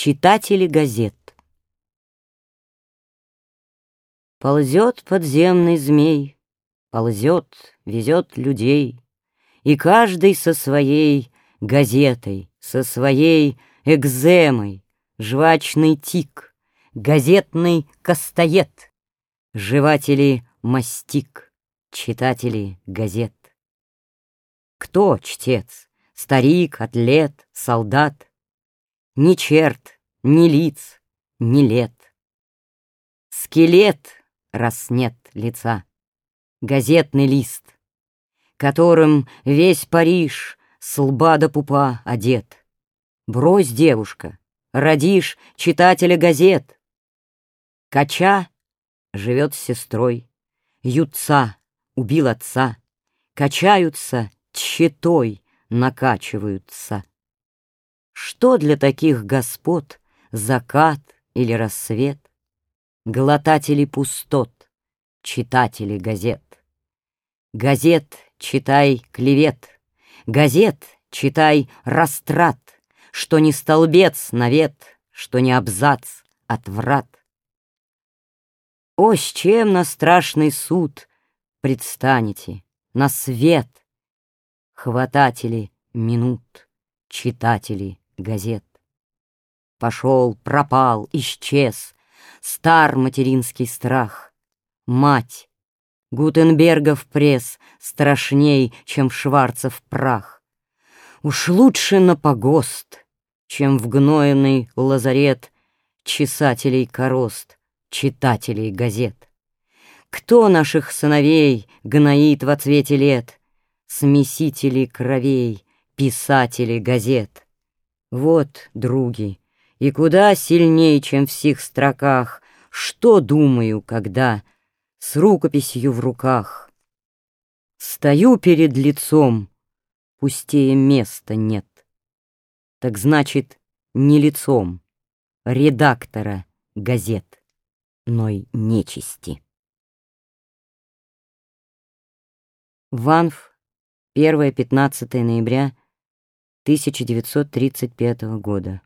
Читатели газет. Ползет подземный змей, ползет, везет людей, И каждый со своей газетой, со своей экземой, Жвачный тик, газетный костоед, Жеватели мастик, читатели газет. Кто чтец? Старик, атлет, солдат? Ни черт, ни лиц, ни лет. Скелет раз нет лица, газетный лист, Которым весь Париж с лба до пупа одет. Брось, девушка, родишь читателя газет. Кача живет с сестрой, Ютца убил отца, Качаются тщетой, накачиваются. Что для таких господ закат или рассвет? глотатели пустот, читатели газет. Газет читай клевет, газет читай растрат, что не столбец навет, что не абзац отврат. О, с чем на страшный суд предстанете, на свет, хвататели минут, читатели газет. Пошел, пропал, исчез, стар материнский страх. Мать, Гутенбергов пресс страшней, чем Шварцев прах. Уж лучше на погост, чем в гнойный лазарет чесателей корост, читателей газет. Кто наших сыновей гноит во цвете лет? Смесители кровей, писатели газет. Вот, други, и куда сильней, чем в сих строках, Что думаю, когда с рукописью в руках Стою перед лицом, пустее места нет. Так значит, не лицом редактора газет, но и нечисти. Ванф, 1-15 ноября 1935 года.